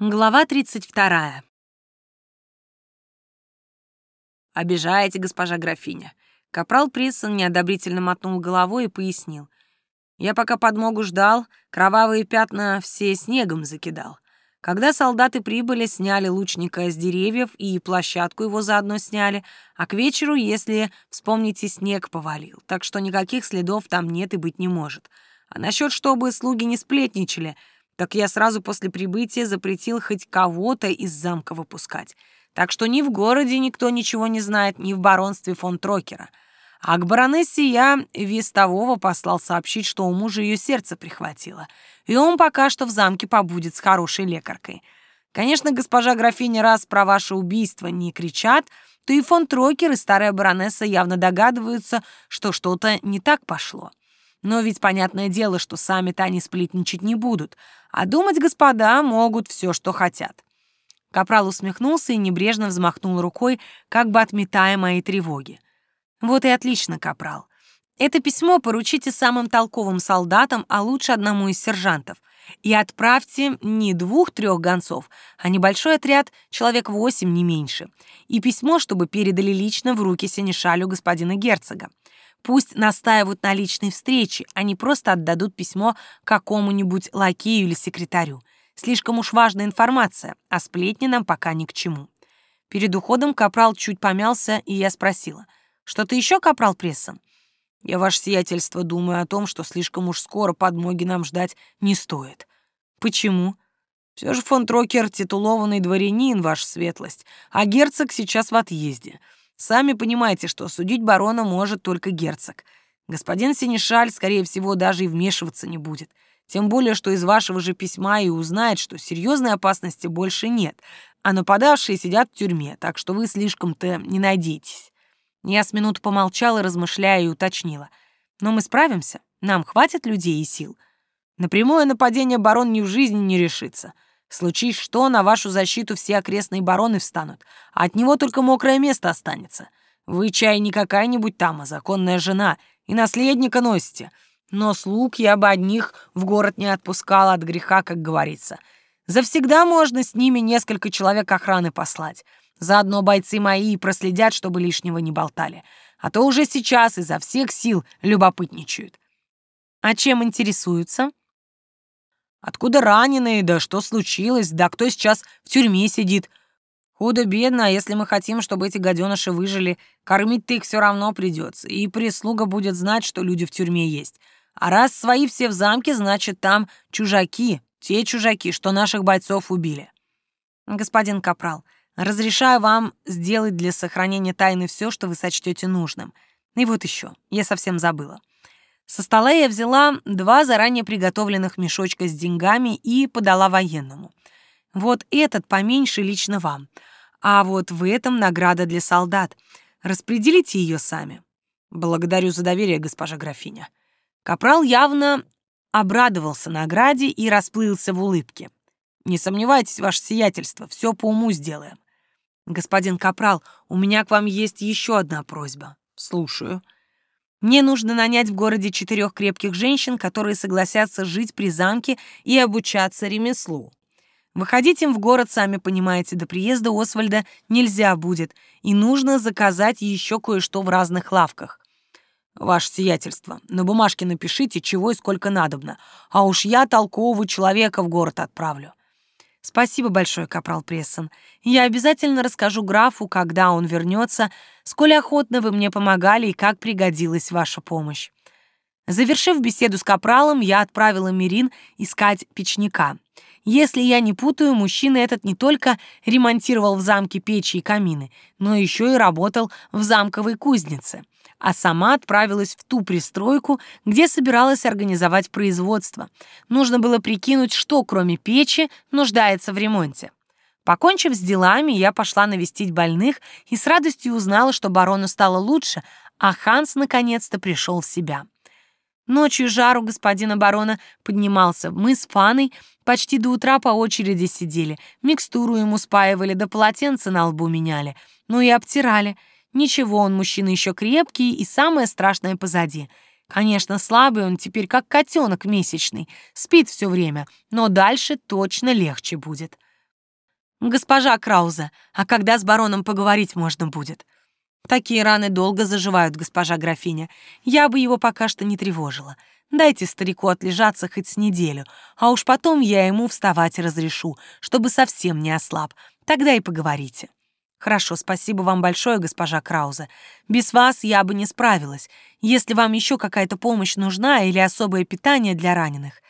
Глава 32. «Обижаете, госпожа графиня». Капрал Приссон неодобрительно мотнул головой и пояснил. «Я пока подмогу ждал, кровавые пятна все снегом закидал. Когда солдаты прибыли, сняли лучника с деревьев и площадку его заодно сняли, а к вечеру, если вспомните, снег повалил, так что никаких следов там нет и быть не может. А насчет, чтобы слуги не сплетничали — так я сразу после прибытия запретил хоть кого-то из замка выпускать. Так что ни в городе никто ничего не знает, ни в баронстве фон Трокера. А к баронессе я вестового послал сообщить, что у мужа ее сердце прихватило, и он пока что в замке побудет с хорошей лекаркой. Конечно, госпожа графиня, раз про ваше убийство не кричат, то и фон Трокер и старая баронесса явно догадываются, что что-то не так пошло. Но ведь понятное дело, что сами-то они сплетничать не будут, а думать господа могут все, что хотят. Капрал усмехнулся и небрежно взмахнул рукой, как бы отметая мои тревоги. «Вот и отлично, Капрал. Это письмо поручите самым толковым солдатам, а лучше одному из сержантов. И отправьте не двух-трех гонцов, а небольшой отряд, человек восемь, не меньше. И письмо, чтобы передали лично в руки синешалю господина герцога. Пусть настаивают на личной встрече, а не просто отдадут письмо какому-нибудь лакею или секретарю. Слишком уж важная информация, а сплетни нам пока ни к чему. Перед уходом капрал чуть помялся, и я спросила. «Что-то еще, капрал Прессон?» «Я, ваше сиятельство, думаю о том, что слишком уж скоро подмоги нам ждать не стоит». «Почему?» «Все же фон Трокер — титулованный дворянин, ваша светлость, а герцог сейчас в отъезде». Сами понимаете, что судить барона может только герцог. Господин Синишаль, скорее всего, даже и вмешиваться не будет. Тем более, что из вашего же письма и узнает, что серьезной опасности больше нет, а нападавшие сидят в тюрьме, так что вы слишком-то не надейтесь. Я с минуту помолчала, размышляя и уточнила. Но мы справимся? Нам хватит людей и сил? На прямое нападение барон ни в жизни не решится — Случись что, на вашу защиту все окрестные бароны встанут, а от него только мокрое место останется. Вы, чай, не какая-нибудь там, а законная жена, и наследника носите. Но слуг я бы одних в город не отпускала от греха, как говорится. Завсегда можно с ними несколько человек охраны послать. Заодно бойцы мои проследят, чтобы лишнего не болтали. А то уже сейчас изо всех сил любопытничают. А чем интересуются? Откуда раненые, да что случилось, да кто сейчас в тюрьме сидит. Худо-бедно, а если мы хотим, чтобы эти гаденыши выжили, кормить-то их все равно придется, и прислуга будет знать, что люди в тюрьме есть. А раз свои все в замке, значит, там чужаки, те чужаки, что наших бойцов убили. Господин Капрал, разрешаю вам сделать для сохранения тайны все, что вы сочтете нужным. И вот еще, я совсем забыла. Со стола я взяла два заранее приготовленных мешочка с деньгами и подала военному. Вот этот поменьше лично вам, а вот в этом награда для солдат. Распределите ее сами. Благодарю за доверие, госпожа графиня. Капрал явно обрадовался награде и расплылся в улыбке. Не сомневайтесь, ваше сиятельство, все по уму сделаем. Господин Капрал, у меня к вам есть еще одна просьба. Слушаю. Мне нужно нанять в городе четырех крепких женщин, которые согласятся жить при замке и обучаться ремеслу. Выходить им в город, сами понимаете, до приезда Освальда нельзя будет, и нужно заказать еще кое-что в разных лавках. Ваше сиятельство, на бумажке напишите, чего и сколько надобно, а уж я толкового человека в город отправлю. Спасибо большое, капрал Прессон. Я обязательно расскажу графу, когда он вернется, сколь охотно вы мне помогали и как пригодилась ваша помощь. Завершив беседу с капралом, я отправила Мирин искать печника. Если я не путаю, мужчина этот не только ремонтировал в замке печи и камины, но еще и работал в замковой кузнице а сама отправилась в ту пристройку, где собиралась организовать производство. Нужно было прикинуть, что, кроме печи, нуждается в ремонте. Покончив с делами, я пошла навестить больных и с радостью узнала, что барону стало лучше, а Ханс наконец-то пришел в себя. Ночью жару господина барона поднимался. Мы с Фаной почти до утра по очереди сидели, микстуру ему спаивали, да полотенце на лбу меняли, ну и обтирали — Ничего, он мужчина еще крепкий, и самое страшное позади. Конечно, слабый он теперь, как котенок месячный, спит все время, но дальше точно легче будет. «Госпожа Крауза, а когда с бароном поговорить можно будет?» «Такие раны долго заживают, госпожа графиня. Я бы его пока что не тревожила. Дайте старику отлежаться хоть с неделю, а уж потом я ему вставать разрешу, чтобы совсем не ослаб. Тогда и поговорите». «Хорошо, спасибо вам большое, госпожа Крауза. Без вас я бы не справилась. Если вам еще какая-то помощь нужна или особое питание для раненых,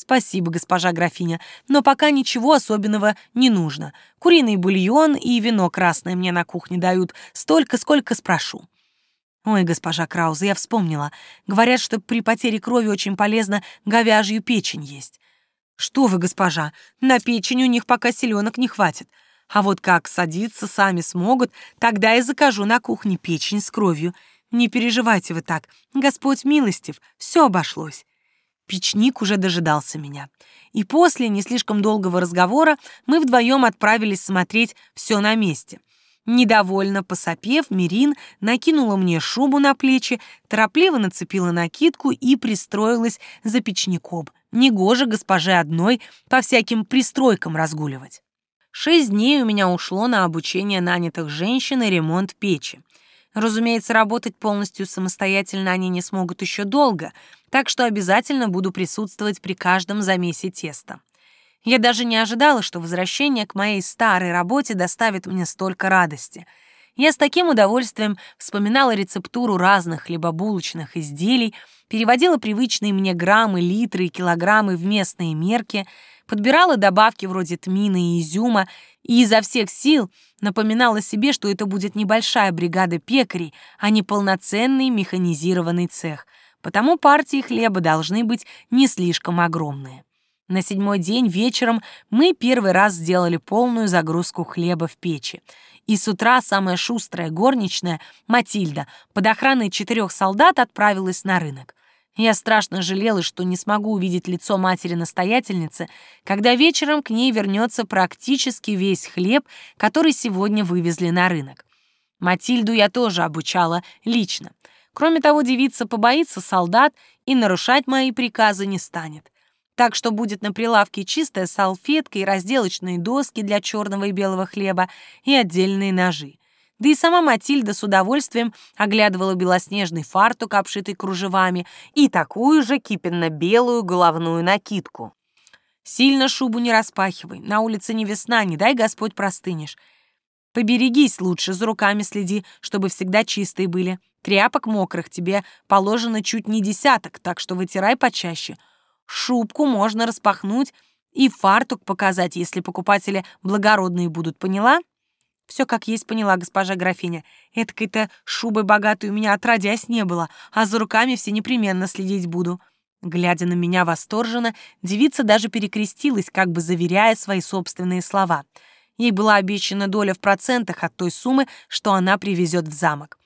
«Спасибо, госпожа графиня, но пока ничего особенного не нужно. Куриный бульон и вино красное мне на кухне дают столько, сколько спрошу». «Ой, госпожа Крауза, я вспомнила. Говорят, что при потере крови очень полезно говяжью печень есть». «Что вы, госпожа, на печень у них пока селенок не хватит. А вот как садиться сами смогут, тогда и закажу на кухне печень с кровью. Не переживайте вы так, Господь милостив, все обошлось». Печник уже дожидался меня. И после не слишком долгого разговора мы вдвоем отправились смотреть все на месте. Недовольно посопев, Мирин накинула мне шубу на плечи, торопливо нацепила накидку и пристроилась за печником. Негоже госпоже одной по всяким пристройкам разгуливать. Шесть дней у меня ушло на обучение нанятых женщин и ремонт печи. Разумеется, работать полностью самостоятельно они не смогут еще долго, так что обязательно буду присутствовать при каждом замесе теста. Я даже не ожидала, что возвращение к моей старой работе доставит мне столько радости. Я с таким удовольствием вспоминала рецептуру разных хлебобулочных изделий, переводила привычные мне граммы, литры и килограммы в местные мерки, подбирала добавки вроде тмина и изюма и изо всех сил напоминала себе, что это будет небольшая бригада пекарей, а не полноценный механизированный цех, потому партии хлеба должны быть не слишком огромные. На седьмой день вечером мы первый раз сделали полную загрузку хлеба в печи. И с утра самая шустрая горничная, Матильда, под охраной четырех солдат отправилась на рынок. Я страшно жалела, что не смогу увидеть лицо матери-настоятельницы, когда вечером к ней вернется практически весь хлеб, который сегодня вывезли на рынок. Матильду я тоже обучала лично. Кроме того, девица побоится солдат и нарушать мои приказы не станет. Так что будет на прилавке чистая салфетка и разделочные доски для черного и белого хлеба и отдельные ножи. Да и сама Матильда с удовольствием оглядывала белоснежный фартук, обшитый кружевами, и такую же кипенно-белую головную накидку. «Сильно шубу не распахивай, на улице не весна, не дай Господь простынешь. Поберегись лучше, за руками следи, чтобы всегда чистые были. Тряпок мокрых тебе положено чуть не десяток, так что вытирай почаще. Шубку можно распахнуть и фартук показать, если покупатели благородные будут, поняла?» Все как есть поняла госпожа графиня. Эткой-то шубы богатой у меня отродясь не было, а за руками все непременно следить буду. Глядя на меня восторженно, девица даже перекрестилась, как бы заверяя свои собственные слова. Ей была обещана доля в процентах от той суммы, что она привезет в замок.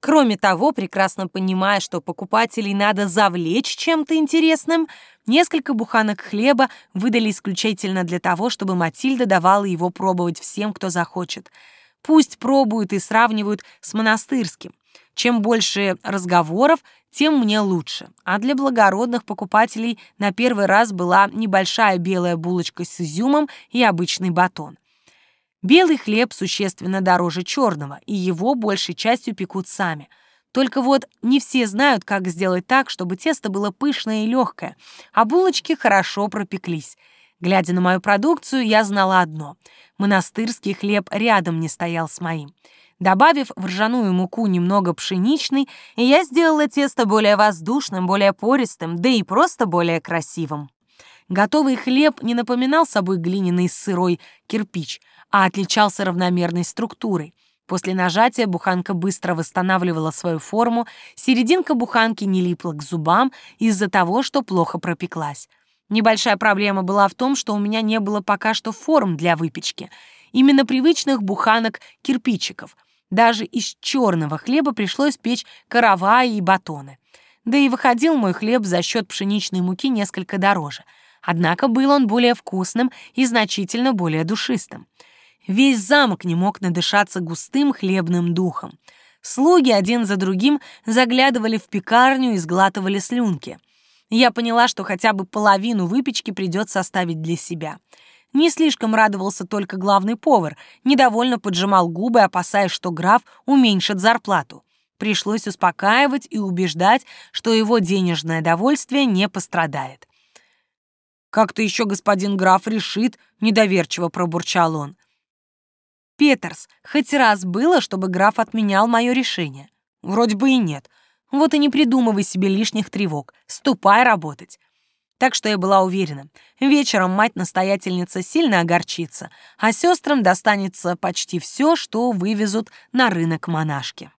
Кроме того, прекрасно понимая, что покупателей надо завлечь чем-то интересным, несколько буханок хлеба выдали исключительно для того, чтобы Матильда давала его пробовать всем, кто захочет. Пусть пробуют и сравнивают с монастырским. Чем больше разговоров, тем мне лучше. А для благородных покупателей на первый раз была небольшая белая булочка с изюмом и обычный батон. Белый хлеб существенно дороже черного, и его большей частью пекут сами. Только вот не все знают, как сделать так, чтобы тесто было пышное и легкое, а булочки хорошо пропеклись. Глядя на мою продукцию, я знала одно — монастырский хлеб рядом не стоял с моим. Добавив в ржаную муку немного пшеничной, я сделала тесто более воздушным, более пористым, да и просто более красивым. Готовый хлеб не напоминал собой глиняный сырой кирпич, а отличался равномерной структурой. После нажатия буханка быстро восстанавливала свою форму, серединка буханки не липла к зубам из-за того, что плохо пропеклась. Небольшая проблема была в том, что у меня не было пока что форм для выпечки, именно привычных буханок-кирпичиков. Даже из черного хлеба пришлось печь караваи и батоны. Да и выходил мой хлеб за счет пшеничной муки несколько дороже — Однако был он более вкусным и значительно более душистым. Весь замок не мог надышаться густым хлебным духом. Слуги один за другим заглядывали в пекарню и сглатывали слюнки. Я поняла, что хотя бы половину выпечки придется оставить для себя. Не слишком радовался только главный повар, недовольно поджимал губы, опасаясь, что граф уменьшит зарплату. Пришлось успокаивать и убеждать, что его денежное довольствие не пострадает. «Как-то еще господин граф решит», — недоверчиво пробурчал он. «Петерс, хоть раз было, чтобы граф отменял мое решение?» «Вроде бы и нет. Вот и не придумывай себе лишних тревог. Ступай работать». Так что я была уверена, вечером мать-настоятельница сильно огорчится, а сестрам достанется почти все, что вывезут на рынок монашки.